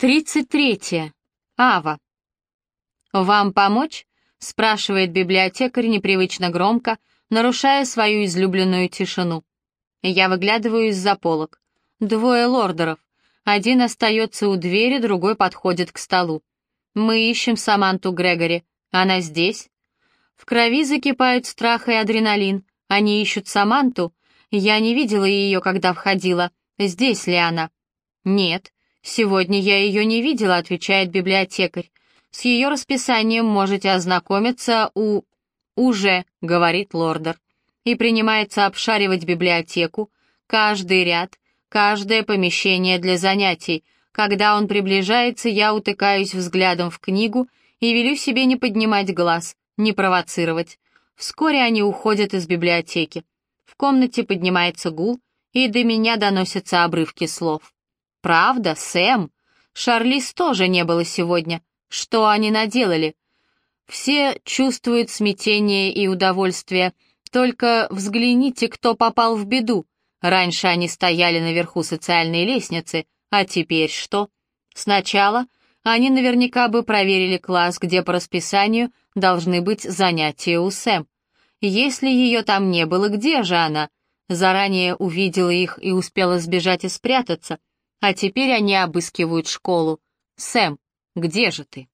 33. Ава. «Вам помочь?» — спрашивает библиотекарь непривычно громко, нарушая свою излюбленную тишину. Я выглядываю из-за полок. Двое лордеров. Один остается у двери, другой подходит к столу. Мы ищем Саманту Грегори. Она здесь? В крови закипают страх и адреналин. Они ищут Саманту. Я не видела ее, когда входила. Здесь ли она? Нет. «Сегодня я ее не видела», — отвечает библиотекарь. «С ее расписанием можете ознакомиться у...» «Уже», — говорит лордер, и принимается обшаривать библиотеку, каждый ряд, каждое помещение для занятий. Когда он приближается, я утыкаюсь взглядом в книгу и велю себе не поднимать глаз, не провоцировать. Вскоре они уходят из библиотеки. В комнате поднимается гул, и до меня доносятся обрывки слов. «Правда, Сэм? Шарлиз тоже не было сегодня. Что они наделали?» Все чувствуют смятение и удовольствие. Только взгляните, кто попал в беду. Раньше они стояли наверху социальной лестницы, а теперь что? Сначала они наверняка бы проверили класс, где по расписанию должны быть занятия у Сэм. Если ее там не было, где же она? Заранее увидела их и успела сбежать и спрятаться — а теперь они обыскивают школу. Сэм, где же ты?